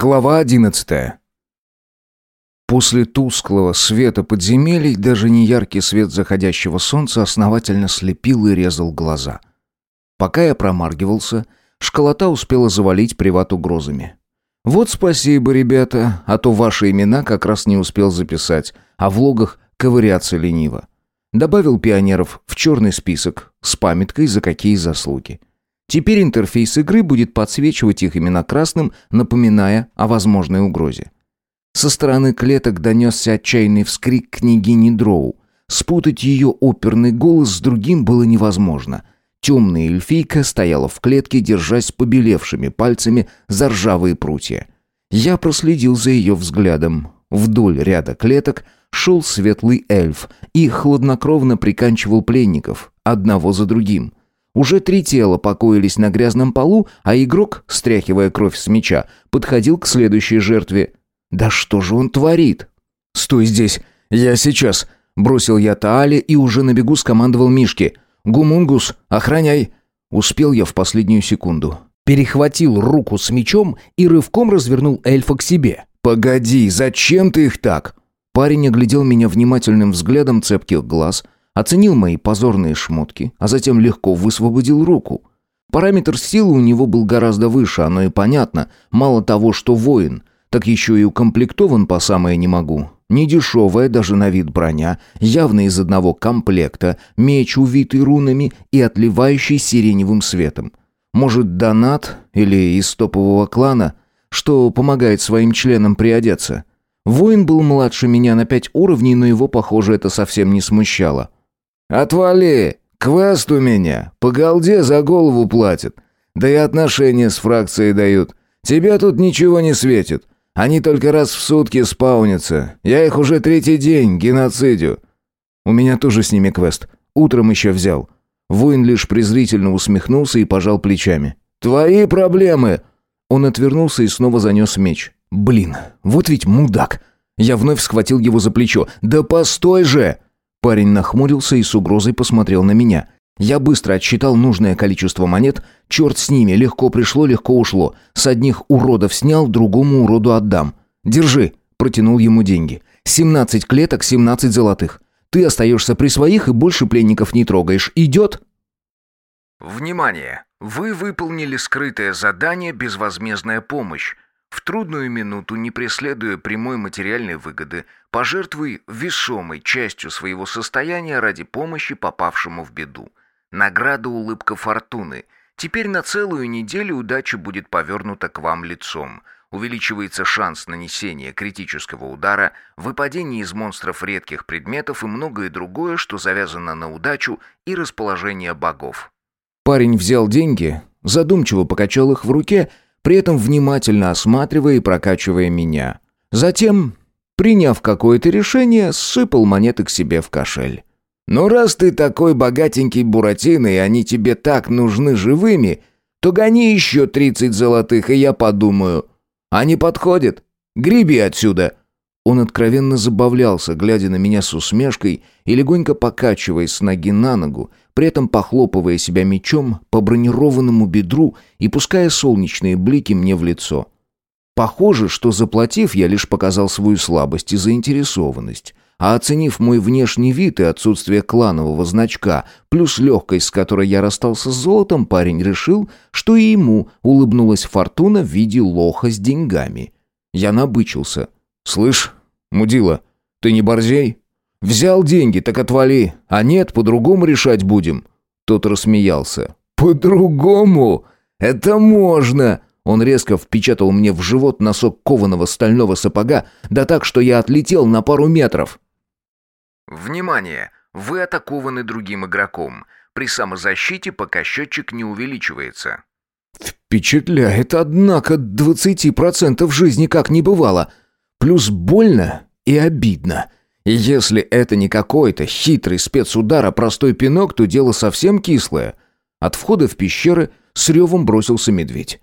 Глава одиннадцатая. После тусклого света подземелий даже неяркий свет заходящего солнца основательно слепил и резал глаза. Пока я промаргивался, школота успела завалить приват угрозами. Вот спасибо, ребята, а то ваши имена как раз не успел записать, а в логах ковыряться лениво. Добавил пионеров в черный список с памяткой за какие заслуги. Теперь интерфейс игры будет подсвечивать их именно красным, напоминая о возможной угрозе. Со стороны клеток донесся отчаянный вскрик княгини Дроу. Спутать ее оперный голос с другим было невозможно. Темная эльфийка стояла в клетке, держась побелевшими пальцами за ржавые прутья. Я проследил за ее взглядом. Вдоль ряда клеток шел светлый эльф и хладнокровно приканчивал пленников, одного за другим. Уже три тела покоились на грязном полу, а игрок, стряхивая кровь с меча, подходил к следующей жертве. «Да что же он творит?» «Стой здесь! Я сейчас!» Бросил я Таале и уже на бегу скомандовал Мишке. «Гумунгус, охраняй!» Успел я в последнюю секунду. Перехватил руку с мечом и рывком развернул эльфа к себе. «Погоди, зачем ты их так?» Парень оглядел меня внимательным взглядом цепких глаз – Оценил мои позорные шмотки, а затем легко высвободил руку. Параметр силы у него был гораздо выше, оно и понятно. Мало того, что воин, так еще и укомплектован по самое не могу. Недешевая даже на вид броня, явно из одного комплекта, меч, увитый рунами и отливающий сиреневым светом. Может, донат или из топового клана, что помогает своим членам приодеться. Воин был младше меня на пять уровней, но его, похоже, это совсем не смущало. «Отвали! Квест у меня! По голде за голову платят! Да и отношения с фракцией дают! Тебе тут ничего не светит! Они только раз в сутки спаунятся! Я их уже третий день геноцидю!» «У меня тоже с ними квест. Утром еще взял». Воин лишь презрительно усмехнулся и пожал плечами. «Твои проблемы!» Он отвернулся и снова занес меч. «Блин, вот ведь мудак!» Я вновь схватил его за плечо. «Да постой же!» Парень нахмурился и с угрозой посмотрел на меня. Я быстро отсчитал нужное количество монет. Черт с ними, легко пришло, легко ушло. С одних уродов снял, другому уроду отдам. «Держи», — протянул ему деньги. «Семнадцать клеток, семнадцать золотых. Ты остаешься при своих и больше пленников не трогаешь. Идет?» «Внимание! Вы выполнили скрытое задание «Безвозмездная помощь». В трудную минуту, не преследуя прямой материальной выгоды, пожертвуй весомой частью своего состояния ради помощи попавшему в беду. Награда улыбка фортуны. Теперь на целую неделю удача будет повернута к вам лицом. Увеличивается шанс нанесения критического удара, выпадения из монстров редких предметов и многое другое, что завязано на удачу и расположение богов. Парень взял деньги, задумчиво покачал их в руке при этом внимательно осматривая и прокачивая меня. Затем, приняв какое-то решение, сыпал монеты к себе в кошель. «Ну, раз ты такой богатенький Буратино, и они тебе так нужны живыми, то гони еще тридцать золотых, и я подумаю. Они подходят? Греби отсюда!» Он откровенно забавлялся, глядя на меня с усмешкой и легонько покачиваясь с ноги на ногу, при этом похлопывая себя мечом по бронированному бедру и пуская солнечные блики мне в лицо. Похоже, что заплатив, я лишь показал свою слабость и заинтересованность. А оценив мой внешний вид и отсутствие кланового значка, плюс легкость, с которой я расстался с золотом, парень решил, что и ему улыбнулась фортуна в виде лоха с деньгами. Я набычился. «Слышь, мудила, ты не борзей?» Взял деньги, так отвали. А нет, по-другому решать будем». Тот рассмеялся. «По-другому? Это можно!» Он резко впечатал мне в живот носок кованого стального сапога, да так, что я отлетел на пару метров. «Внимание! Вы атакованы другим игроком. При самозащите пока счетчик не увеличивается». «Впечатляет, однако, 20% жизни как не бывало. Плюс больно и обидно». И если это не какой-то хитрый спецудар, а простой пинок, то дело совсем кислое. От входа в пещеры с ревом бросился медведь.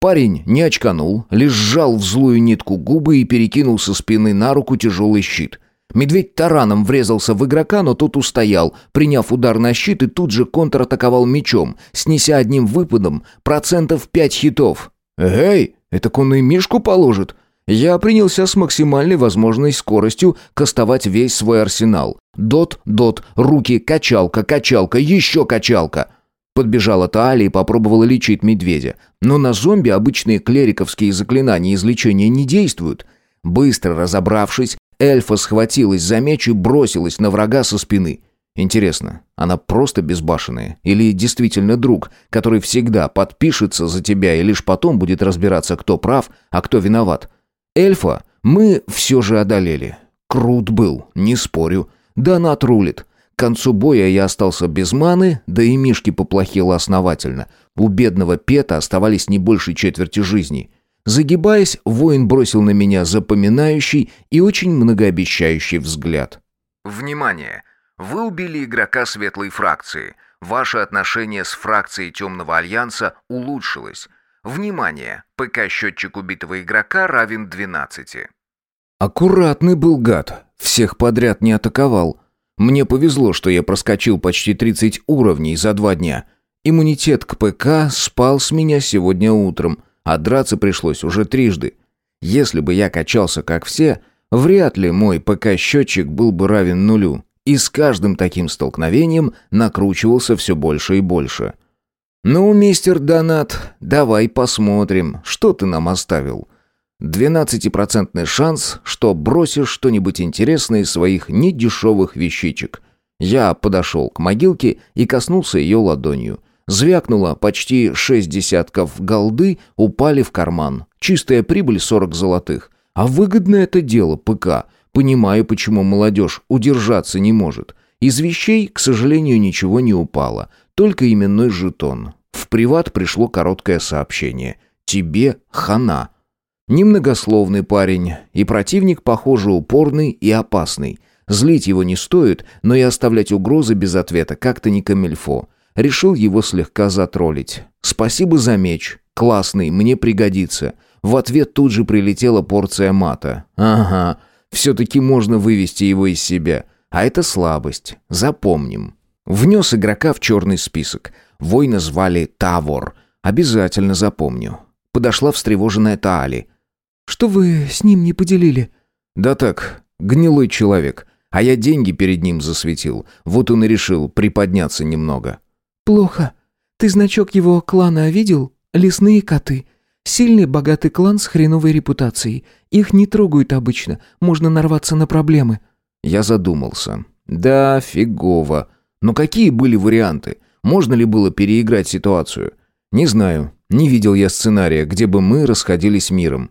Парень не очканул, лишь сжал в злую нитку губы и перекинул со спины на руку тяжелый щит. Медведь тараном врезался в игрока, но тот устоял, приняв удар на щит и тут же контратаковал мечом, снеся одним выпадом процентов пять хитов. «Эй, Это он и Мишку положит? Я принялся с максимальной возможной скоростью кастовать весь свой арсенал. Дот, дот, руки, качалка, качалка, еще качалка. Подбежала Таали и попробовала лечить медведя. Но на зомби обычные клериковские заклинания излечения не действуют. Быстро разобравшись, эльфа схватилась за меч и бросилась на врага со спины. Интересно, она просто безбашенная? Или действительно друг, который всегда подпишется за тебя и лишь потом будет разбираться, кто прав, а кто виноват? Эльфа мы все же одолели. Крут был, не спорю. Донат рулит. К концу боя я остался без маны, да и Мишки поплохело основательно. У бедного Пета оставались не больше четверти жизни. Загибаясь, воин бросил на меня запоминающий и очень многообещающий взгляд. «Внимание! Вы убили игрока светлой фракции. Ваше отношение с фракцией Темного Альянса улучшилось. Внимание! ПК-счетчик убитого игрока равен 12. Аккуратный был гад. Всех подряд не атаковал. Мне повезло, что я проскочил почти 30 уровней за два дня. Иммунитет к ПК спал с меня сегодня утром, а драться пришлось уже трижды. Если бы я качался как все, вряд ли мой ПК-счетчик был бы равен нулю. И с каждым таким столкновением накручивался все больше и больше. «Ну, мистер Донат, давай посмотрим, что ты нам оставил». Двенадцатипроцентный шанс, что бросишь что-нибудь интересное из своих недешевых вещичек. Я подошел к могилке и коснулся ее ладонью. Звякнуло, почти шесть десятков голды упали в карман. Чистая прибыль сорок золотых. А выгодно это дело, ПК. Понимаю, почему молодежь удержаться не может. Из вещей, к сожалению, ничего не упало. Только именной жетон. В приват пришло короткое сообщение. «Тебе хана». Немногословный парень, и противник, похоже, упорный и опасный. Злить его не стоит, но и оставлять угрозы без ответа как-то не камельфо. Решил его слегка затроллить. «Спасибо за меч. Классный, мне пригодится». В ответ тут же прилетела порция мата. «Ага, все-таки можно вывести его из себя. А это слабость. Запомним». Внес игрока в черный список. Воина звали Тавор. Обязательно запомню. Подошла встревоженная Таали. «Что вы с ним не поделили?» «Да так, гнилой человек. А я деньги перед ним засветил. Вот он и решил приподняться немного». «Плохо. Ты значок его клана видел? Лесные коты. Сильный богатый клан с хреновой репутацией. Их не трогают обычно. Можно нарваться на проблемы». Я задумался. «Да, фигово. Но какие были варианты? Можно ли было переиграть ситуацию? Не знаю. Не видел я сценария, где бы мы расходились миром.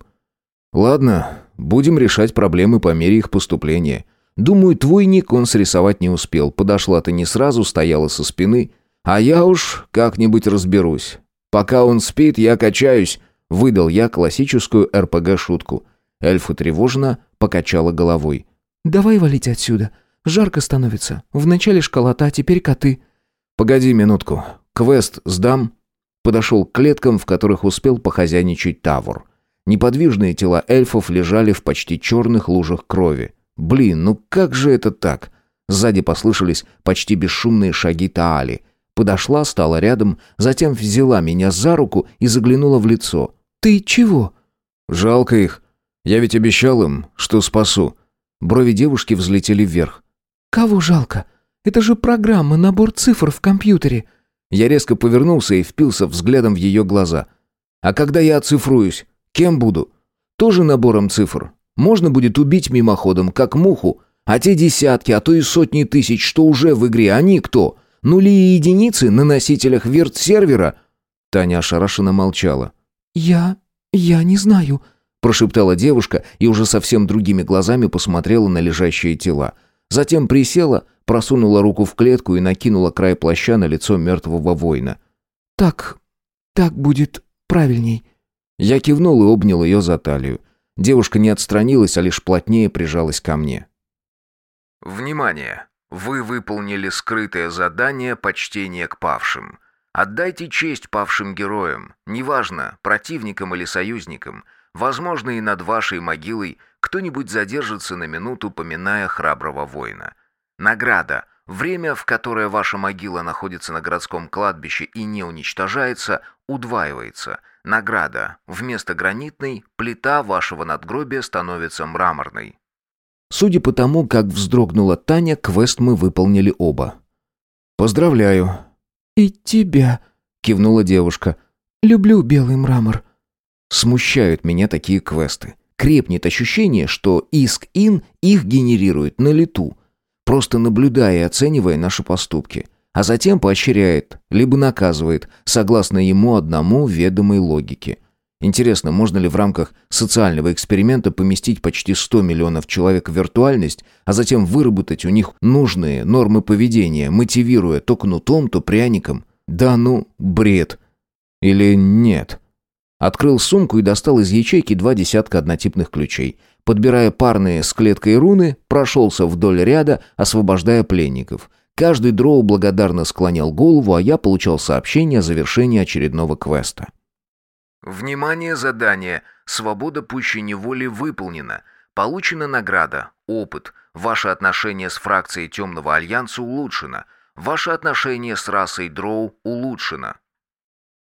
Ладно, будем решать проблемы по мере их поступления. Думаю, твой ник он срисовать не успел. Подошла ты не сразу, стояла со спины. А я уж как-нибудь разберусь. Пока он спит, я качаюсь. Выдал я классическую РПГ-шутку. Эльфа тревожно покачала головой. «Давай валить отсюда. Жарко становится. Вначале школота, теперь коты». «Погоди минутку. Квест сдам?» Подошел к клеткам, в которых успел похозяйничать Тавр. Неподвижные тела эльфов лежали в почти черных лужах крови. «Блин, ну как же это так?» Сзади послышались почти бесшумные шаги Таали. Подошла, стала рядом, затем взяла меня за руку и заглянула в лицо. «Ты чего?» «Жалко их. Я ведь обещал им, что спасу». Брови девушки взлетели вверх. «Кого жалко? Это же программа, набор цифр в компьютере». Я резко повернулся и впился взглядом в ее глаза. «А когда я оцифруюсь, кем буду? Тоже набором цифр. Можно будет убить мимоходом, как муху. А те десятки, а то и сотни тысяч, что уже в игре, они кто? Нули и единицы на носителях вирт-сервера?» Таня ошарашенно молчала. «Я... я не знаю», прошептала девушка и уже совсем другими глазами посмотрела на лежащие тела. Затем присела, просунула руку в клетку и накинула край плаща на лицо мертвого воина. «Так... так будет правильней». Я кивнул и обнял ее за талию. Девушка не отстранилась, а лишь плотнее прижалась ко мне. «Внимание! Вы выполнили скрытое задание почтения к павшим. Отдайте честь павшим героям, неважно, противникам или союзникам. Возможно, и над вашей могилой кто-нибудь задержится на минуту, поминая храброго воина. Награда. Время, в которое ваша могила находится на городском кладбище и не уничтожается, удваивается. Награда. Вместо гранитной плита вашего надгробия становится мраморной. Судя по тому, как вздрогнула Таня, квест мы выполнили оба. «Поздравляю», «И тебя», — кивнула девушка. «Люблю белый мрамор». Смущают меня такие квесты. Крепнет ощущение, что Иск-Ин их генерирует на лету, просто наблюдая и оценивая наши поступки, а затем поощряет, либо наказывает, согласно ему одному ведомой логике. Интересно, можно ли в рамках социального эксперимента поместить почти 100 миллионов человек в виртуальность, а затем выработать у них нужные нормы поведения, мотивируя то кнутом, то пряником? Да ну, бред. Или нет? Открыл сумку и достал из ячейки два десятка однотипных ключей. Подбирая парные с клеткой руны, прошелся вдоль ряда, освобождая пленников. Каждый дроу благодарно склонял голову, а я получал сообщение о завершении очередного квеста. Внимание, задание. Свобода пущей неволи выполнена. Получена награда. Опыт. Ваше отношение с фракцией Темного Альянса улучшено. Ваше отношение с расой Дроу улучшено.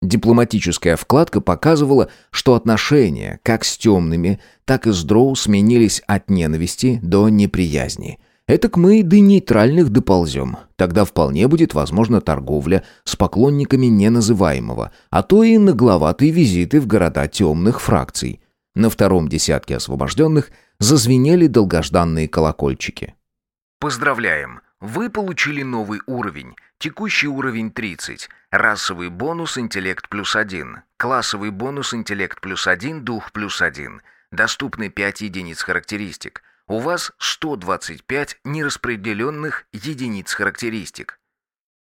Дипломатическая вкладка показывала, что отношения как с темными, так и с дроу сменились от ненависти до неприязни. Этак мы до нейтральных доползем. Тогда вполне будет возможна торговля с поклонниками неназываемого, а то и нагловатые визиты в города темных фракций. На втором десятке освобожденных зазвенели долгожданные колокольчики. Поздравляем! Вы получили новый уровень. Текущий уровень 30. Расовый бонус интеллект плюс 1. Классовый бонус интеллект плюс 1, дух плюс 1. Доступны 5 единиц характеристик. У вас 125 нераспределенных единиц характеристик.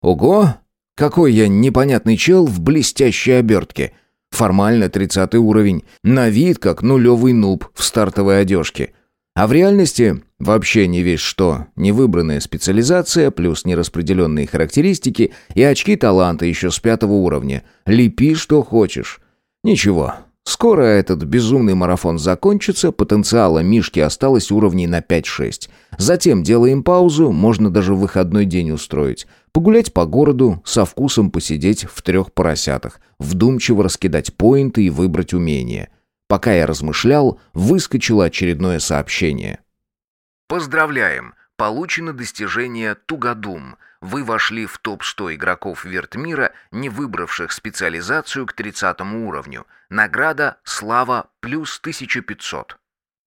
Ого! Какой я непонятный чел в блестящей обертке. Формально 30 уровень. На вид как нулевый нуб в стартовой одежке. А в реальности вообще не весь что. Невыбранная специализация, плюс нераспределенные характеристики и очки таланта еще с пятого уровня. Лепи что хочешь. Ничего, скоро этот безумный марафон закончится, потенциала Мишки осталось уровней на 5-6. Затем делаем паузу, можно даже выходной день устроить. Погулять по городу, со вкусом посидеть в трех поросятах, вдумчиво раскидать поинты и выбрать умения – Пока я размышлял, выскочило очередное сообщение. Поздравляем! Получено достижение «Тугодум». Вы вошли в топ-100 игроков Вертмира, не выбравших специализацию к 30 уровню. Награда «Слава» плюс 1500.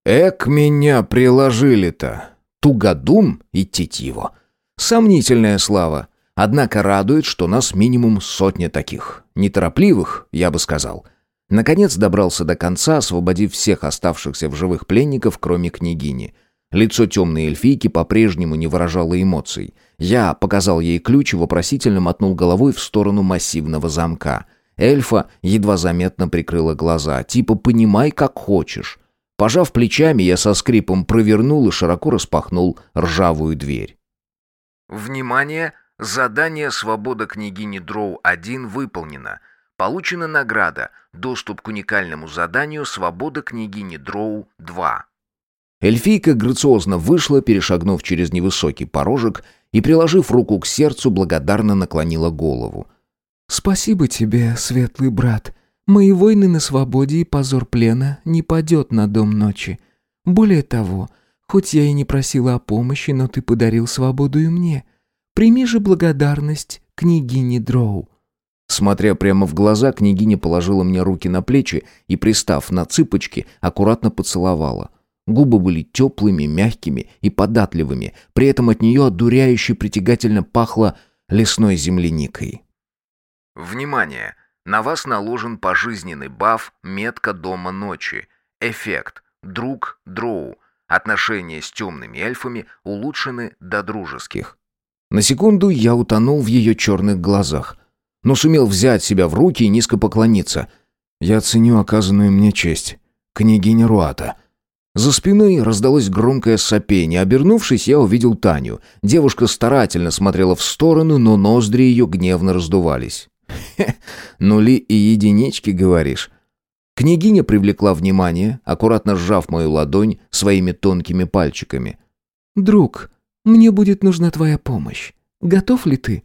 Эк, меня приложили-то. Тугодум и Титьево. Сомнительная слава. Однако радует, что нас минимум сотня таких. Неторопливых, я бы сказал. Наконец добрался до конца, освободив всех оставшихся в живых пленников, кроме княгини. Лицо темной эльфийки по-прежнему не выражало эмоций. Я показал ей ключ и вопросительно мотнул головой в сторону массивного замка. Эльфа едва заметно прикрыла глаза, типа «понимай, как хочешь». Пожав плечами, я со скрипом провернул и широко распахнул ржавую дверь. «Внимание! Задание «Свобода княгини Дроу-1» выполнено. Получена награда «Доступ к уникальному заданию «Свобода княгини Дроу-2». Эльфийка грациозно вышла, перешагнув через невысокий порожек и, приложив руку к сердцу, благодарно наклонила голову. «Спасибо тебе, светлый брат. Мои войны на свободе и позор плена не падет на дом ночи. Более того, хоть я и не просила о помощи, но ты подарил свободу и мне. Прими же благодарность княгине Дроу». Смотря прямо в глаза, княгиня положила мне руки на плечи и, пристав на цыпочки, аккуратно поцеловала. Губы были теплыми, мягкими и податливыми, при этом от нее одуряюще притягательно пахло лесной земляникой. Внимание! На вас наложен пожизненный баф «Метка дома ночи». Эффект «Друг Дроу». Отношения с темными эльфами улучшены до дружеских. На секунду я утонул в ее черных глазах – но сумел взять себя в руки и низко поклониться. «Я ценю оказанную мне честь. Княгиня Руата». За спиной раздалось громкое сопение. Обернувшись, я увидел Таню. Девушка старательно смотрела в сторону, но ноздри ее гневно раздувались. «Хе, нули и единички, говоришь?» Княгиня привлекла внимание, аккуратно сжав мою ладонь своими тонкими пальчиками. «Друг, мне будет нужна твоя помощь. Готов ли ты?»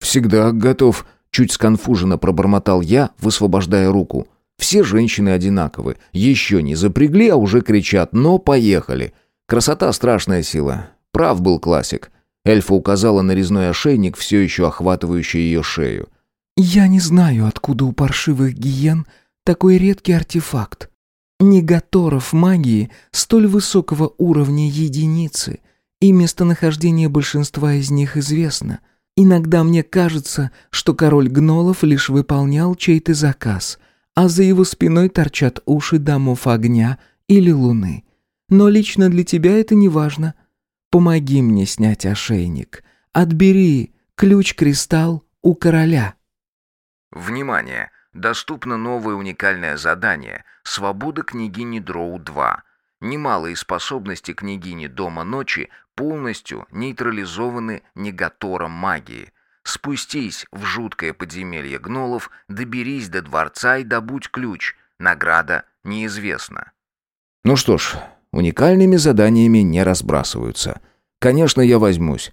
«Всегда готов», — Чуть сконфуженно пробормотал я, высвобождая руку. Все женщины одинаковы. Еще не запрягли, а уже кричат «но поехали». Красота — страшная сила. Прав был классик. Эльфа указала на резной ошейник, все еще охватывающий ее шею. «Я не знаю, откуда у паршивых гиен такой редкий артефакт. Негаторов магии столь высокого уровня единицы, и местонахождение большинства из них известно. Иногда мне кажется, что король гнолов лишь выполнял чей-то заказ, а за его спиной торчат уши домов огня или луны. Но лично для тебя это не важно. Помоги мне снять ошейник. Отбери ключ-кристалл у короля». Внимание! Доступно новое уникальное задание «Свобода княгини Дроу-2». Немалые способности княгини Дома Ночи полностью нейтрализованы негатором магии. Спустись в жуткое подземелье гнолов, доберись до дворца и добудь ключ. Награда неизвестна. Ну что ж, уникальными заданиями не разбрасываются. Конечно, я возьмусь.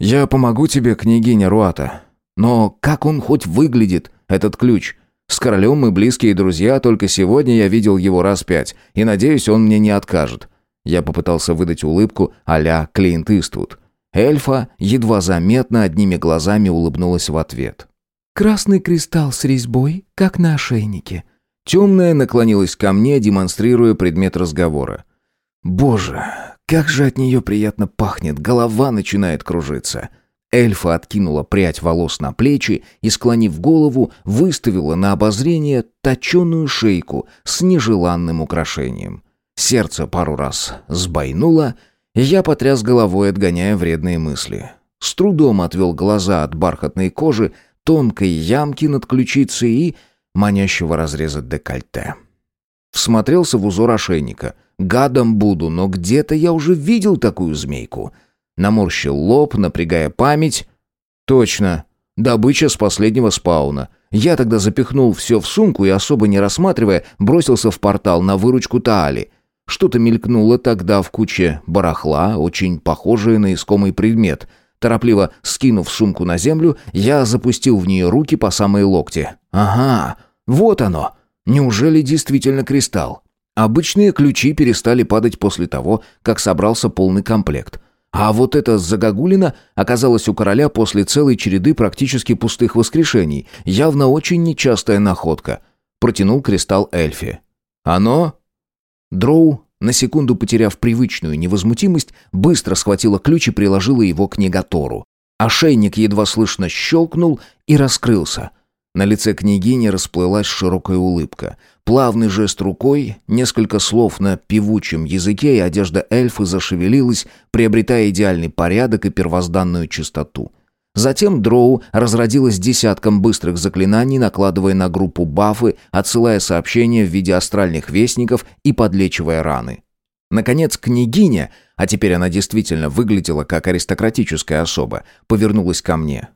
Я помогу тебе, княгиня Руата. Но как он хоть выглядит, этот ключ? С королем мы близкие друзья, только сегодня я видел его раз пять, и надеюсь, он мне не откажет. Я попытался выдать улыбку а-ля Клинт Иствуд. Эльфа едва заметно одними глазами улыбнулась в ответ. «Красный кристалл с резьбой, как на ошейнике». Темная наклонилась ко мне, демонстрируя предмет разговора. «Боже, как же от нее приятно пахнет, голова начинает кружиться». Эльфа откинула прядь волос на плечи и, склонив голову, выставила на обозрение точеную шейку с нежеланным украшением. Сердце пару раз сбойнуло, я потряс головой, отгоняя вредные мысли. С трудом отвел глаза от бархатной кожи, тонкой ямки над ключицей и манящего разреза декольте. Всмотрелся в узор ошейника. Гадом буду, но где-то я уже видел такую змейку — Наморщил лоб, напрягая память. Точно. Добыча с последнего спауна. Я тогда запихнул все в сумку и, особо не рассматривая, бросился в портал на выручку Таали. Что-то мелькнуло тогда в куче барахла, очень похожее на искомый предмет. Торопливо скинув сумку на землю, я запустил в нее руки по самые локти. «Ага, вот оно! Неужели действительно кристалл?» Обычные ключи перестали падать после того, как собрался полный комплект – а вот эта загогулина оказалась у короля после целой череды практически пустых воскрешений. Явно очень нечастая находка. Протянул кристалл Эльфи. «Оно?» Дроу, на секунду потеряв привычную невозмутимость, быстро схватила ключ и приложила его к Негатору. Ошейник едва слышно щелкнул и раскрылся – на лице княгини расплылась широкая улыбка. Плавный жест рукой, несколько слов на певучем языке, и одежда эльфы зашевелилась, приобретая идеальный порядок и первозданную чистоту. Затем Дроу разродилась десятком быстрых заклинаний, накладывая на группу бафы, отсылая сообщения в виде астральных вестников и подлечивая раны. Наконец, княгиня, а теперь она действительно выглядела как аристократическая особа, повернулась ко мне.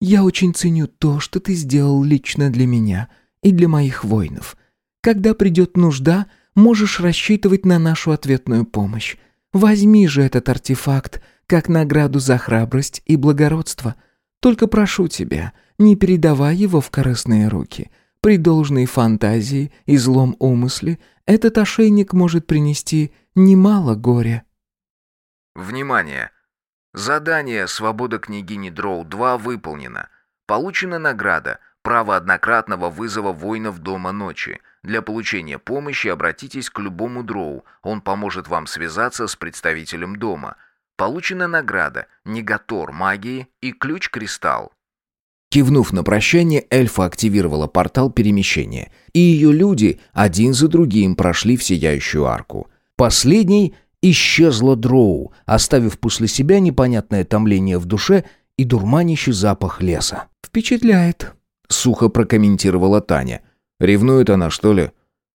Я очень ценю то, что ты сделал лично для меня и для моих воинов. Когда придет нужда, можешь рассчитывать на нашу ответную помощь. Возьми же этот артефакт как награду за храбрость и благородство. Только прошу тебя, не передавай его в корыстные руки. При должной фантазии и злом умысле этот ошейник может принести немало горя. Внимание! Задание «Свобода княгини Дроу-2» выполнено. Получена награда «Право однократного вызова воинов Дома Ночи». Для получения помощи обратитесь к любому Дроу, он поможет вам связаться с представителем Дома. Получена награда «Негатор магии» и ключ-кристалл. Кивнув на прощание, эльфа активировала портал перемещения, и ее люди один за другим прошли в сияющую арку. Последний — Исчезла дроу, оставив после себя непонятное томление в душе и дурманящий запах леса. «Впечатляет», — сухо прокомментировала Таня. «Ревнует она, что ли?»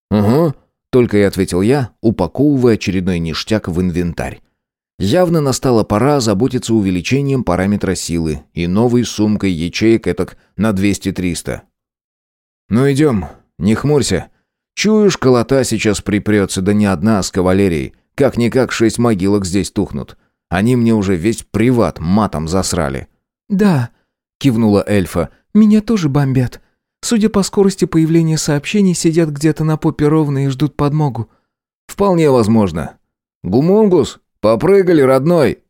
«Угу», — только и ответил я, упаковывая очередной ништяк в инвентарь. Явно настала пора заботиться увеличением параметра силы и новой сумкой ячеек этак на 200-300. «Ну идем, не хмурься. Чуешь, колота сейчас припрется, да не одна, а с кавалерией. Как-никак шесть могилок здесь тухнут. Они мне уже весь приват матом засрали». «Да», — кивнула эльфа. Меня тоже бомбят. Судя по скорости появления сообщений, сидят где-то на попе ровно и ждут подмогу». «Вполне возможно. Гумунгус, попрыгали, родной!»